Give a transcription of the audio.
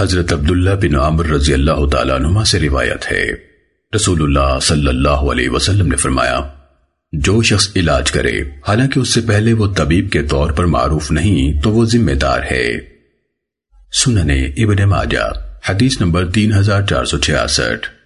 حضرت عبداللہ بن عمر رضی اللہ تعالیٰ عنہ سے روایت ہے۔ رسول اللہ صلی اللہ علیہ وسلم نے فرمایا، جو شخص علاج کرے، حالانکہ اس سے پہلے وہ طبیب کے طور پر معروف نہیں، تو وہ ذمہ دار ہے۔ سننے ابن ماجہ، حدیث نمبر تین ہزار چار سو چھیاسٹھ۔